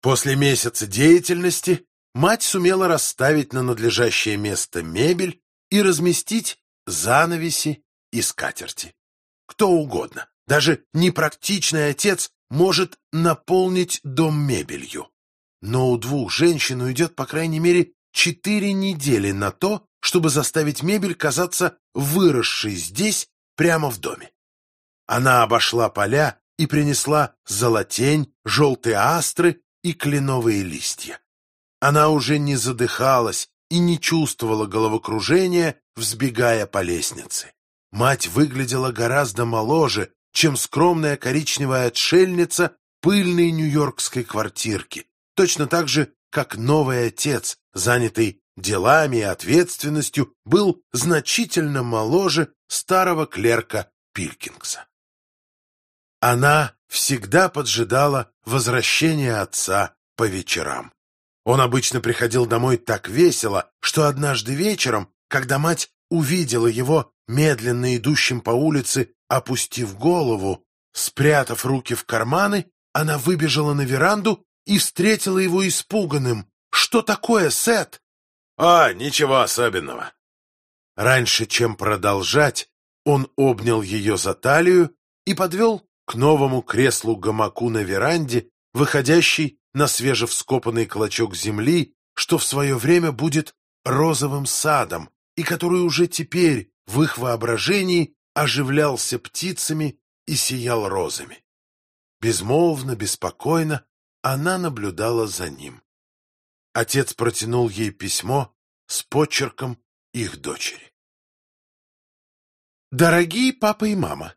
После месяца деятельности мать сумела расставить на надлежащее место мебель и разместить занавеси и скатерти. Кто угодно, даже непрактичный отец может наполнить дом мебелью. Но у двух женщин уйдет, по крайней мере, четыре недели на то, чтобы заставить мебель казаться выросшей здесь, прямо в доме. Она обошла поля и принесла золотень, желтые астры и кленовые листья. Она уже не задыхалась и не чувствовала головокружения, взбегая по лестнице. Мать выглядела гораздо моложе, чем скромная коричневая отшельница пыльной нью-йоркской квартирки, точно так же, как новый отец, занятый делами и ответственностью, был значительно моложе старого клерка Пилькингса. Она всегда поджидала возвращения отца по вечерам. Он обычно приходил домой так весело, что однажды вечером, когда мать увидела его медленно идущим по улице, опустив голову, спрятав руки в карманы, она выбежала на веранду и встретила его испуганным. «Что такое, Сет?» «А, ничего особенного». Раньше, чем продолжать, он обнял ее за талию и подвел к новому креслу-гамаку на веранде, выходящей на свежевскопанный клочок земли, что в свое время будет розовым садом, и который уже теперь в их воображении оживлялся птицами и сиял розами. Безмолвно, беспокойно она наблюдала за ним. Отец протянул ей письмо с почерком их дочери. «Дорогие папа и мама,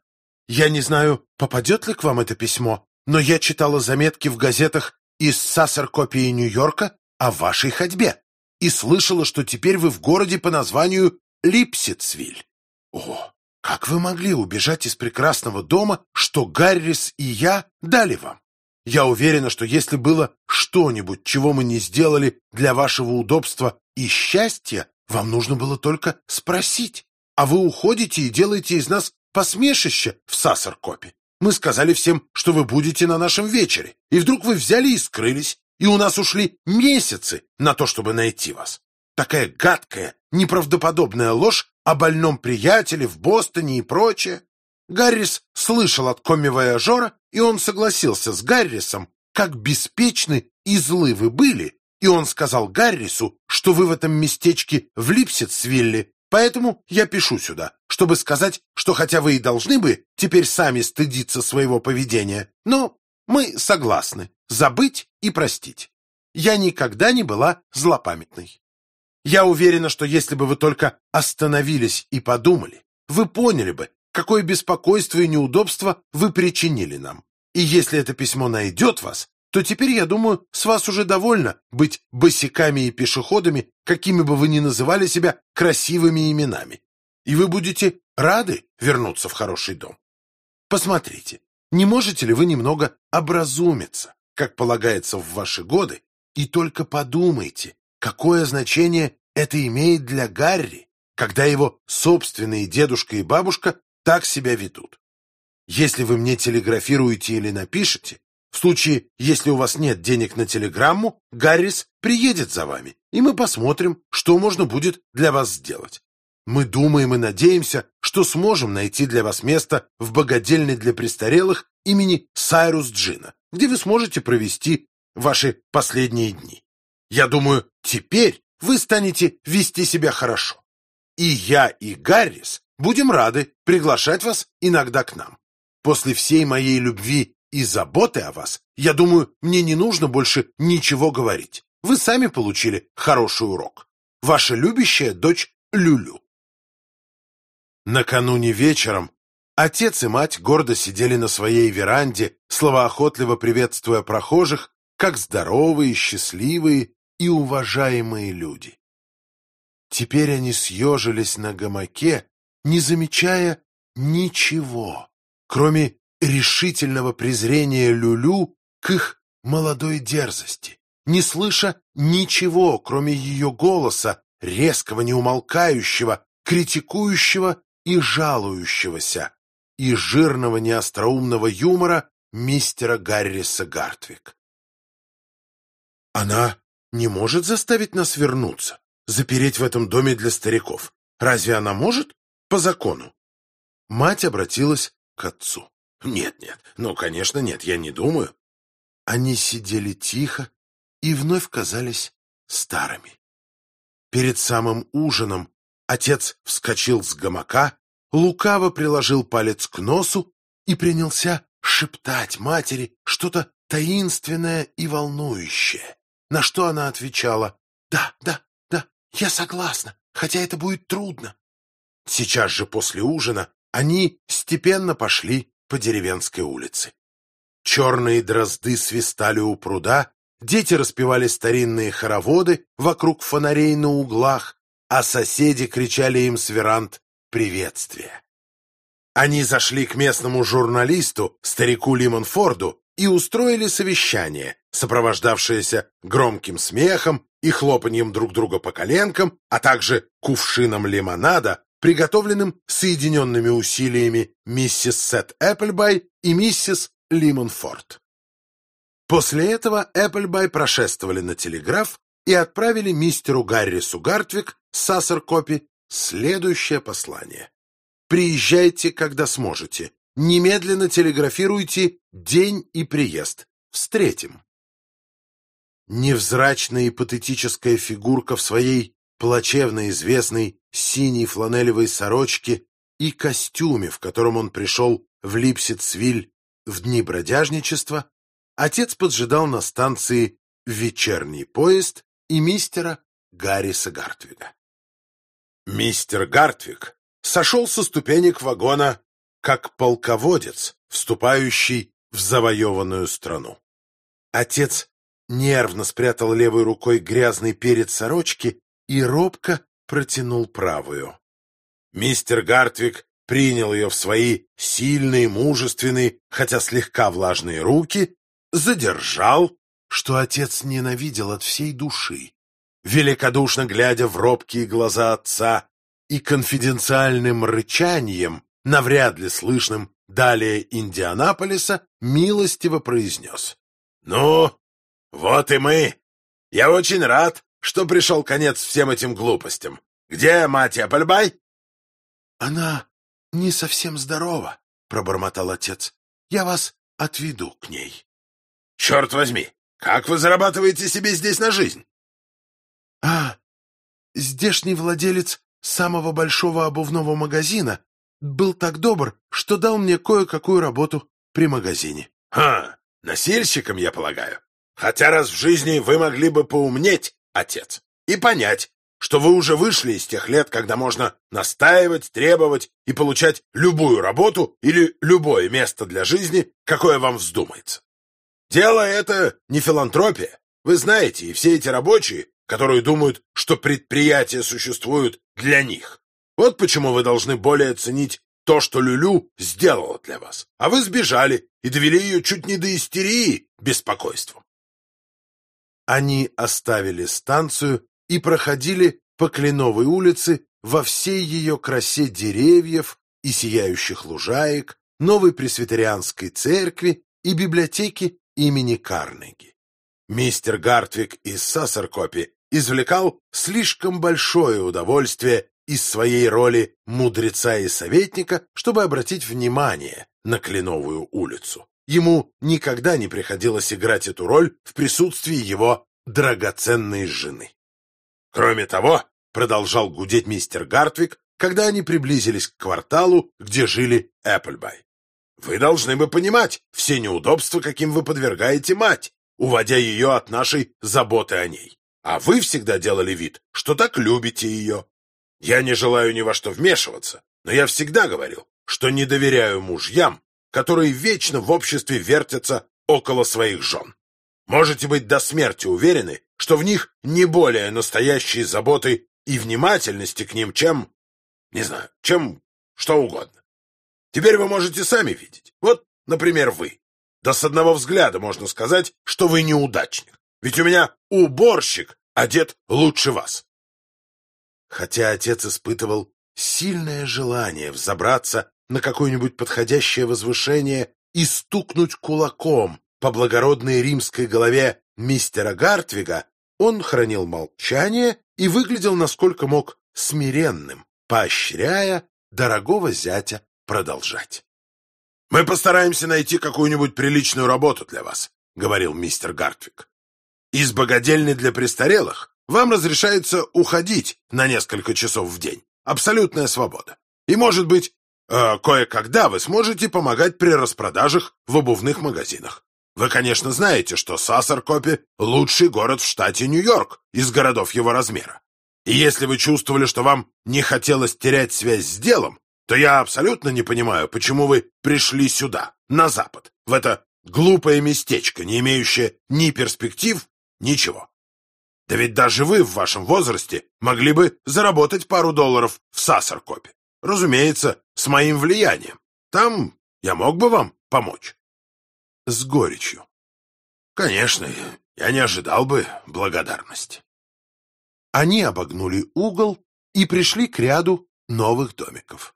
я не знаю, попадет ли к вам это письмо, но я читала заметки в газетах из Сассер-копии Нью-Йорка о вашей ходьбе и слышала, что теперь вы в городе по названию Липсицвиль. О, как вы могли убежать из прекрасного дома, что Гаррис и я дали вам? Я уверена, что если было что-нибудь, чего мы не сделали для вашего удобства и счастья, вам нужно было только спросить. А вы уходите и делаете из нас посмешище в Сассаркопе. Мы сказали всем, что вы будете на нашем вечере, и вдруг вы взяли и скрылись, и у нас ушли месяцы на то, чтобы найти вас. Такая гадкая, неправдоподобная ложь о больном приятеле в Бостоне и прочее. Гаррис слышал от коми-вояжера, и он согласился с Гаррисом, как беспечны и злы вы были, и он сказал Гаррису, что вы в этом местечке в Липсетсвилле Поэтому я пишу сюда, чтобы сказать, что хотя вы и должны бы теперь сами стыдиться своего поведения, но мы согласны забыть и простить. Я никогда не была злопамятной. Я уверена, что если бы вы только остановились и подумали, вы поняли бы, какое беспокойство и неудобство вы причинили нам. И если это письмо найдет вас, то теперь, я думаю, с вас уже довольно быть босиками и пешеходами, какими бы вы ни называли себя красивыми именами. И вы будете рады вернуться в хороший дом. Посмотрите, не можете ли вы немного образумиться, как полагается в ваши годы, и только подумайте, какое значение это имеет для Гарри, когда его собственные дедушка и бабушка так себя ведут. Если вы мне телеграфируете или напишете, в случае, если у вас нет денег на телеграмму, Гаррис приедет за вами, и мы посмотрим, что можно будет для вас сделать. Мы думаем и надеемся, что сможем найти для вас место в богадельне для престарелых имени Сайрус Джина, где вы сможете провести ваши последние дни. Я думаю, теперь вы станете вести себя хорошо. И я, и Гаррис будем рады приглашать вас иногда к нам. После всей моей любви и заботы о вас, я думаю, мне не нужно больше ничего говорить. Вы сами получили хороший урок. Ваша любящая дочь Люлю. Накануне вечером отец и мать гордо сидели на своей веранде, словоохотливо приветствуя прохожих, как здоровые, счастливые и уважаемые люди. Теперь они съежились на гамаке, не замечая ничего, кроме решительного презрения Люлю к их молодой дерзости, не слыша ничего, кроме ее голоса, резкого, неумолкающего, критикующего и жалующегося, и жирного неостроумного юмора мистера Гарриса Гартвик. Она не может заставить нас вернуться, запереть в этом доме для стариков. Разве она может? По закону. Мать обратилась к отцу. Нет, нет, ну, конечно, нет, я не думаю. Они сидели тихо и вновь казались старыми. Перед самым ужином отец вскочил с гамака, лукаво приложил палец к носу и принялся шептать матери что-то таинственное и волнующее, на что она отвечала «Да, да, да, я согласна, хотя это будет трудно». Сейчас же после ужина они степенно пошли по деревенской улице. Черные дрозды свистали у пруда, дети распевали старинные хороводы вокруг фонарей на углах, а соседи кричали им с веранд приветствия. Они зашли к местному журналисту, старику Лимонфорду, и устроили совещание, сопровождавшееся громким смехом и хлопаньем друг друга по коленкам, а также кувшином лимонада, приготовленным соединенными усилиями миссис Сет Эпплбай и миссис Лимонфорд. После этого Эпплбай прошествовали на телеграф и отправили мистеру Гаррису Гартвик с Сассеркопи следующее послание. «Приезжайте, когда сможете. Немедленно телеграфируйте день и приезд. Встретим». Невзрачная и патетическая фигурка в своей плачевно известной синей фланелевой сорочке и костюме, в котором он пришел в Липсицвиль в дни бродяжничества, отец поджидал на станции вечерний поезд и мистера Гарриса Гартвига. Мистер Гартвиг сошел со ступенек вагона, как полководец, вступающий в завоеванную страну. Отец нервно спрятал левой рукой грязный перец сорочки и робко протянул правую. Мистер Гартвик принял ее в свои сильные, мужественные, хотя слегка влажные руки, задержал, что отец ненавидел от всей души, великодушно глядя в робкие глаза отца и конфиденциальным рычанием, навряд ли слышным далее Индианаполиса, милостиво произнес. «Ну, вот и мы. Я очень рад, что пришел конец всем этим глупостям. Где мать Эппельбай?» «Она не совсем здорова», — пробормотал отец. «Я вас отведу к ней». «Черт возьми! Как вы зарабатываете себе здесь на жизнь?» «А, здешний владелец самого большого обувного магазина был так добр, что дал мне кое-какую работу при магазине». «Ха, носильщиком, я полагаю. Хотя раз в жизни вы могли бы поумнеть, отец, и понять, что вы уже вышли из тех лет, когда можно настаивать, требовать и получать любую работу или любое место для жизни, какое вам вздумается. Дело это не филантропия. Вы знаете, и все эти рабочие, которые думают, что предприятия существуют для них. Вот почему вы должны более ценить то, что Люлю сделала для вас. А вы сбежали и довели ее чуть не до истерии беспокойством. Они оставили станцию и проходили по Кленовой улице во всей ее красе деревьев и сияющих лужаек, новой пресвитерианской церкви и библиотеки имени Карнеги. Мистер Гартвик из Сассеркопи извлекал слишком большое удовольствие из своей роли мудреца и советника, чтобы обратить внимание на Кленовую улицу. Ему никогда не приходилось играть эту роль в присутствии его драгоценной жены. Кроме того, продолжал гудеть мистер Гартвик, когда они приблизились к кварталу, где жили Эпплбай. Вы должны бы понимать все неудобства, каким вы подвергаете мать, уводя ее от нашей заботы о ней. А вы всегда делали вид, что так любите ее. Я не желаю ни во что вмешиваться, но я всегда говорил, что не доверяю мужьям, которые вечно в обществе вертятся около своих жен. Можете быть до смерти уверены, что в них не более настоящей заботы и внимательности к ним, чем, не знаю, чем что угодно. Теперь вы можете сами видеть. Вот, например, вы. Да с одного взгляда можно сказать, что вы неудачник. Ведь у меня уборщик одет лучше вас. Хотя отец испытывал сильное желание взобраться на какое-нибудь подходящее возвышение и стукнуть кулаком по благородной римской голове мистера Гартвига, он хранил молчание и выглядел, насколько мог, смиренным, поощряя дорогого зятя продолжать. «Мы постараемся найти какую-нибудь приличную работу для вас», — говорил мистер Гартвик. «Из богадельни для престарелых вам разрешается уходить на несколько часов в день. Абсолютная свобода. И, может быть, э, кое-когда вы сможете помогать при распродажах в обувных магазинах. Вы, конечно, знаете, что Сассаркопи — лучший город в штате Нью-Йорк из городов его размера. И если вы чувствовали, что вам не хотелось терять связь с делом, то я абсолютно не понимаю, почему вы пришли сюда, на Запад, в это глупое местечко, не имеющее ни перспектив, ничего. Да ведь даже вы в вашем возрасте могли бы заработать пару долларов в Сассаркопе. Разумеется, с моим влиянием. Там я мог бы вам помочь. С горечью. Конечно, я не ожидал бы благодарности. Они обогнули угол и пришли к ряду новых домиков.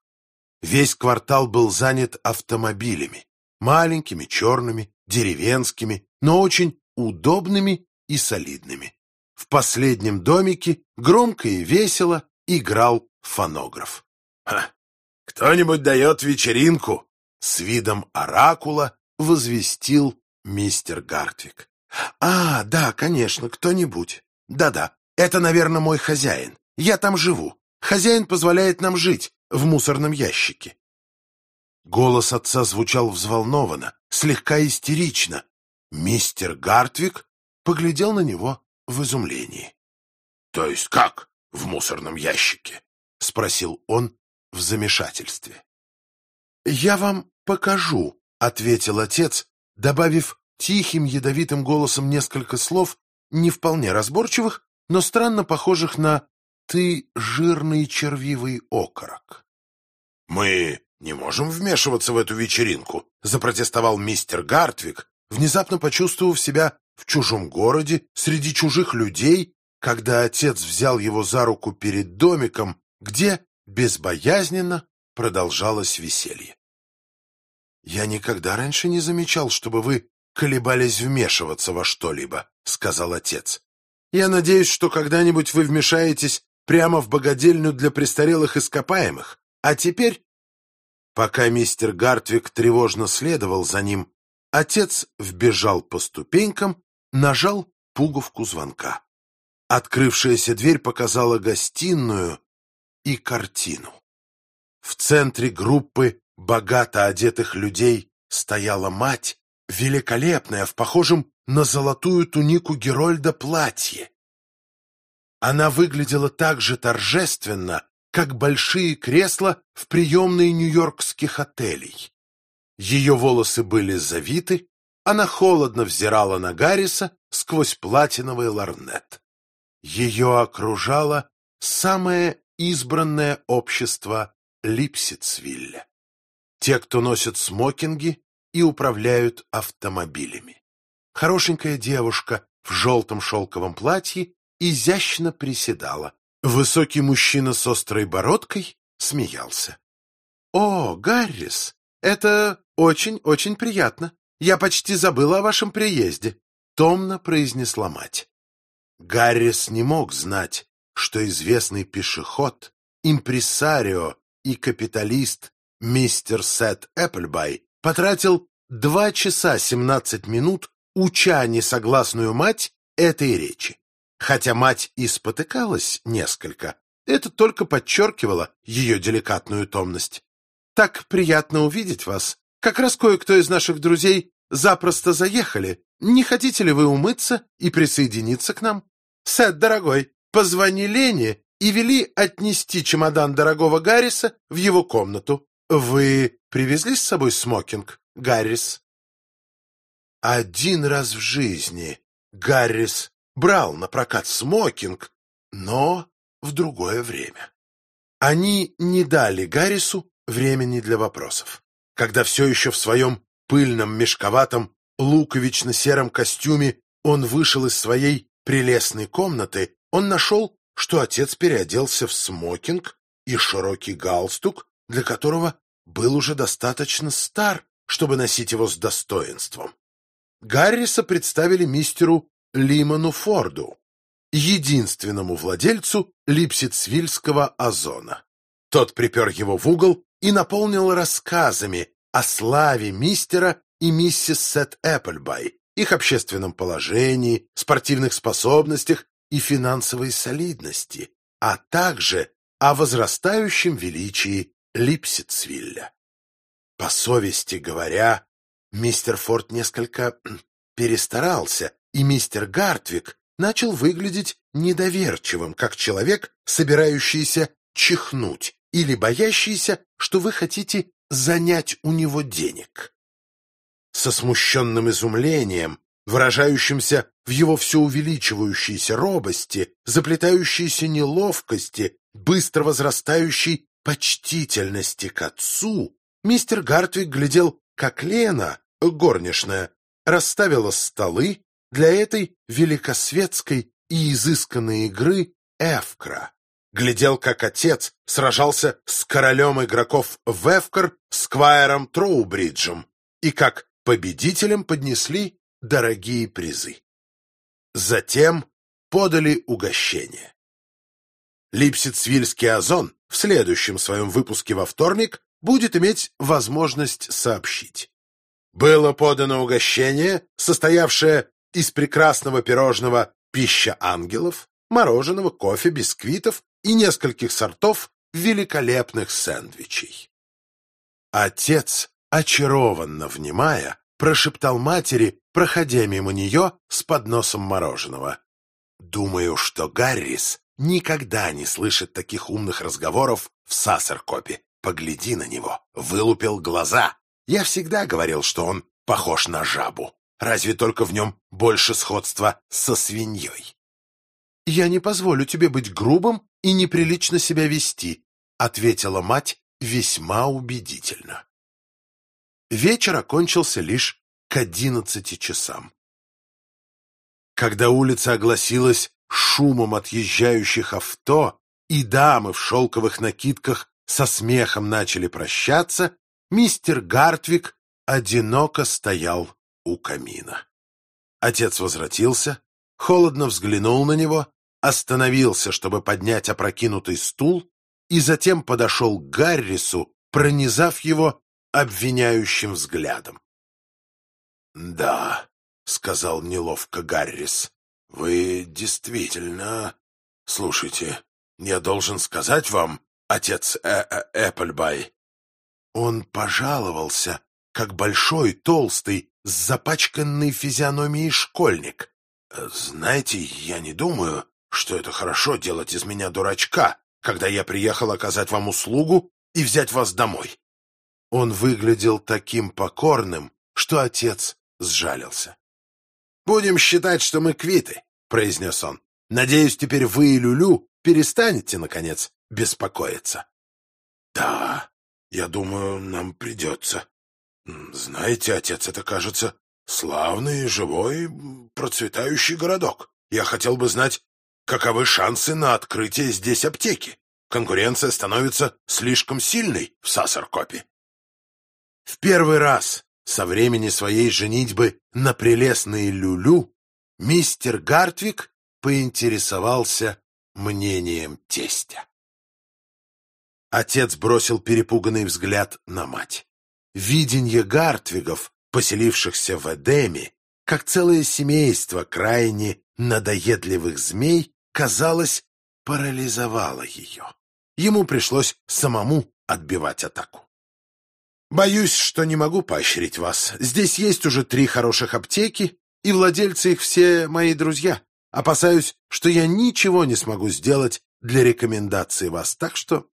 Весь квартал был занят автомобилями, маленькими, черными, деревенскими, но очень удобными и солидными. В последнем домике громко и весело играл фонограф. «Кто-нибудь дает вечеринку?» С видом оракула возвестил мистер Гартвик. «А, да, конечно, кто-нибудь. Да-да, это, наверное, мой хозяин. Я там живу. Хозяин позволяет нам жить в мусорном ящике». Голос отца звучал взволнованно, слегка истерично. Мистер Гартвик поглядел на него в изумлении. — То есть как в мусорном ящике? — спросил он в замешательстве. — Я вам покажу, — ответил отец, добавив тихим ядовитым голосом несколько слов, не вполне разборчивых, но странно похожих на «ты жирный червивый окорок». «Мы не можем вмешиваться в эту вечеринку», — запротестовал мистер Гартвик, внезапно почувствовав себя в чужом городе, среди чужих людей, когда отец взял его за руку перед домиком, где безбоязненно продолжалось веселье. «Я никогда раньше не замечал, чтобы вы колебались вмешиваться во что-либо», — сказал отец. «Я надеюсь, что когда-нибудь вы вмешаетесь прямо в богадельню для престарелых ископаемых. А теперь...» Пока мистер Гартвик тревожно следовал за ним, отец вбежал по ступенькам нажал пуговку звонка. Открывшаяся дверь показала гостиную и картину. В центре группы богато одетых людей стояла мать, великолепная, в похожем на золотую тунику Герольда платье. Она выглядела так же торжественно, как большие кресла в приемной нью-йоркских отелей. Ее волосы были завиты, она холодно взирала на Гарриса сквозь платиновый ларнет. Ее окружало самое избранное общество Липсицвилля. Те, кто носят смокинги и управляют автомобилями. Хорошенькая девушка в желтом шелковом платье изящно приседала. Высокий мужчина с острой бородкой смеялся. — О, Гаррис, это очень-очень приятно. Я почти забыла о вашем приезде, — томно произнесла мать. Гаррис не мог знать, что известный пешеход, импресарио и капиталист мистер Сет Эпплбай потратил два часа семнадцать минут, уча несогласную мать этой речи. Хотя мать и спотыкалась несколько, это только подчеркивало ее деликатную томность. «Так приятно увидеть вас, как раз кое-кто из наших друзей запросто заехали. Не хотите ли вы умыться и присоединиться к нам? Сет, дорогой, позвони Лене и вели отнести чемодан дорогого Гарриса в его комнату. Вы привезли с собой смокинг, Гаррис? Один раз в жизни Гаррис брал на прокат смокинг, но в другое время. Они не дали Гаррису времени для вопросов когда все еще в своем пыльном, мешковатом, луковично-сером костюме он вышел из своей прелестной комнаты, он нашел, что отец переоделся в смокинг и широкий галстук, для которого был уже достаточно стар, чтобы носить его с достоинством. Гарриса представили мистеру Лиману Форду, единственному владельцу Липсицвильского озона. Тот припер его в угол и наполнил рассказами о славе мистера и миссис Сет Эпплбай, их общественном положении, спортивных способностях и финансовой солидности, а также о возрастающем величии Липсицвилля. По совести говоря, мистер Форд несколько перестарался, и мистер Гартвик начал выглядеть недоверчивым, как человек, собирающийся чихнуть или боящийся, что вы хотите занять у него денег. Со смущенным изумлением, выражающимся в его все увеличивающейся робости, заплетающейся неловкости, быстро возрастающей почтительности к отцу, мистер Гартвик глядел, как Лена, горничная, расставила столы для этой великосветской и изысканной игры Эвкра. Глядел, как отец сражался с королем игроков в Эвкар Сквайром Троубриджем, и как победителям поднесли дорогие призы. Затем подали угощение. Липсицвильский озон в следующем своем выпуске во вторник будет иметь возможность сообщить. Было подано угощение, состоявшее из прекрасного пирожного «Пища ангелов», мороженого, кофе, бисквитов и нескольких сортов великолепных сэндвичей. Отец, очарованно внимая, прошептал матери, проходя мимо нее с подносом мороженого. «Думаю, что Гаррис никогда не слышит таких умных разговоров в Сассеркопе. Погляди на него, вылупил глаза. Я всегда говорил, что он похож на жабу. Разве только в нем больше сходства со свиньей. «Я не позволю тебе быть грубым и неприлично себя вести», ответила мать весьма убедительно. Вечер окончился лишь к одиннадцати часам. Когда улица огласилась шумом отъезжающих авто, и дамы в шелковых накидках со смехом начали прощаться, мистер Гартвик одиноко стоял у камина. Отец возвратился, холодно взглянул на него, остановился, чтобы поднять опрокинутый стул, и затем подошел к Гаррису, пронизав его обвиняющим взглядом. «Да», — сказал неловко Гаррис, — «вы действительно... Слушайте, я должен сказать вам, отец э -э Эпплбай...» Он пожаловался, как большой, толстый, с запачканной физиономией школьник. «Знаете, я не думаю, что это хорошо делать из меня дурачка, когда я приехал оказать вам услугу и взять вас домой». Он выглядел таким покорным, что отец сжалился. «Будем считать, что мы квиты», — произнес он. «Надеюсь, теперь вы и Люлю перестанете, наконец, беспокоиться». «Да, я думаю, нам придется. Знаете, отец, это, кажется, славный, живой, процветающий городок. Я хотел бы знать, каковы шансы на открытие здесь аптеки. Конкуренция становится слишком сильной в Сассаркопе. В первый раз со времени своей женитьбы на прелестной Люлю мистер Гартвик поинтересовался мнением тестя. Отец бросил перепуганный взгляд на мать. Виденье Гартвигов, поселившихся в Эдеме, как целое семейство крайне надоедливых змей, казалось, парализовало ее. Ему пришлось самому отбивать атаку. «Боюсь, что не могу поощрить вас. Здесь есть уже три хороших аптеки, и владельцы их все мои друзья. Опасаюсь, что я ничего не смогу сделать для рекомендации вас, так что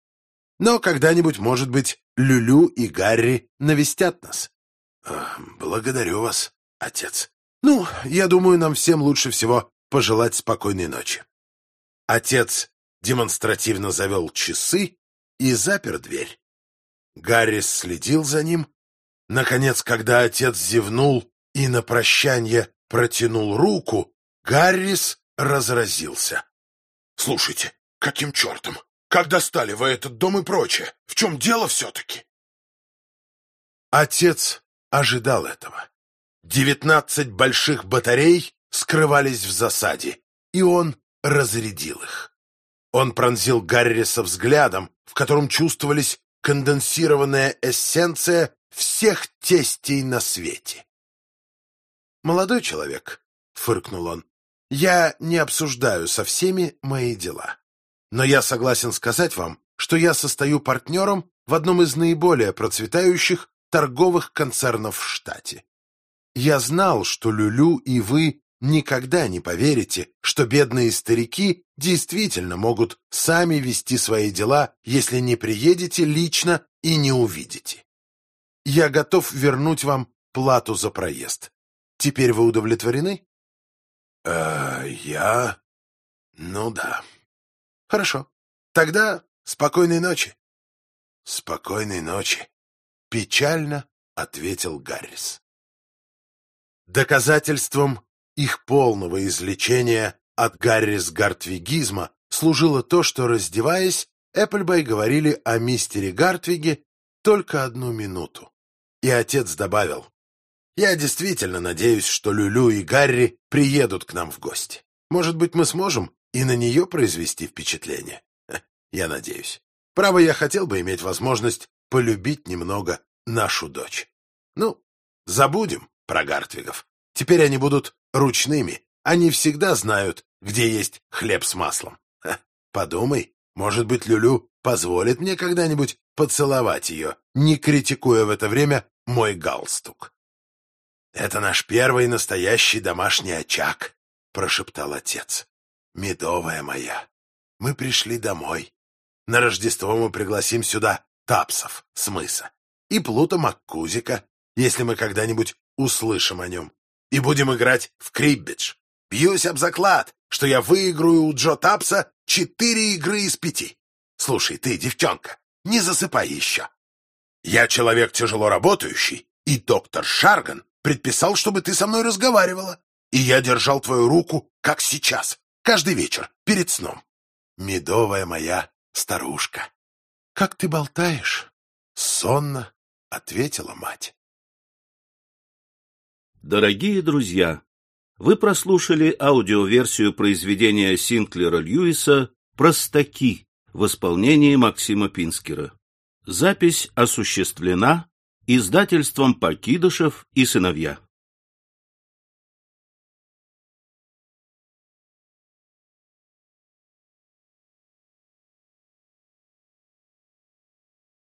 но когда-нибудь, может быть, Люлю и Гарри навестят нас. Благодарю вас, отец. Ну, я думаю, нам всем лучше всего пожелать спокойной ночи. Отец демонстративно завел часы и запер дверь. Гаррис следил за ним. Наконец, когда отец зевнул и на прощание протянул руку, Гаррис разразился. — Слушайте, каким чертом? Как достали вы этот дом и прочее? В чем дело все-таки? Отец ожидал этого. Девятнадцать больших батарей скрывались в засаде, и он разрядил их. Он пронзил Гарриса взглядом, в котором чувствовались конденсированная эссенция всех тестей на свете. «Молодой человек», — фыркнул он, — «я не обсуждаю со всеми мои дела. Но я согласен сказать вам, что я состою партнером в одном из наиболее процветающих торговых концернов в штате. Я знал, что Люлю и вы никогда не поверите, что бедные старики действительно могут сами вести свои дела, если не приедете лично и не увидите. Я готов вернуть вам плату за проезд. Теперь вы удовлетворены? Э, я... Ну да. Хорошо. Тогда спокойной ночи. Спокойной ночи. Печально ответил Гаррис. Доказательством их полного излечения от Гаррис-Гартвигизма служило то, что, раздеваясь, Эпплбай говорили о мистере Гартвиге только одну минуту. И отец добавил, «Я действительно надеюсь, что Люлю и Гарри приедут к нам в гости. Может быть, мы сможем и на нее произвести впечатление? Я надеюсь. Право, я хотел бы иметь возможность полюбить немного нашу дочь. Ну, забудем про Гартвигов. Теперь они будут ручными. Они всегда знают, где есть хлеб с маслом. Ха, подумай, может быть, Люлю позволит мне когда-нибудь поцеловать ее, не критикуя в это время мой галстук. «Это наш первый настоящий домашний очаг», — прошептал отец. «Медовая моя, мы пришли домой. На Рождество мы пригласим сюда Тапсов с мыса и Плута Маккузика, если мы когда-нибудь услышим о нем и будем играть в криббидж. Бьюсь об заклад, что я выиграю у Джо Тапса четыре игры из пяти. Слушай, ты, девчонка, не засыпай еще. Я человек тяжело работающий, и доктор Шарган предписал, чтобы ты со мной разговаривала. И я держал твою руку, как сейчас, каждый вечер, перед сном. Медовая моя старушка. — Как ты болтаешь? — сонно ответила мать. Дорогие друзья, вы прослушали аудиоверсию произведения Синклера Льюиса «Простаки» в исполнении Максима Пинскера. Запись осуществлена издательством «Покидышев и сыновья».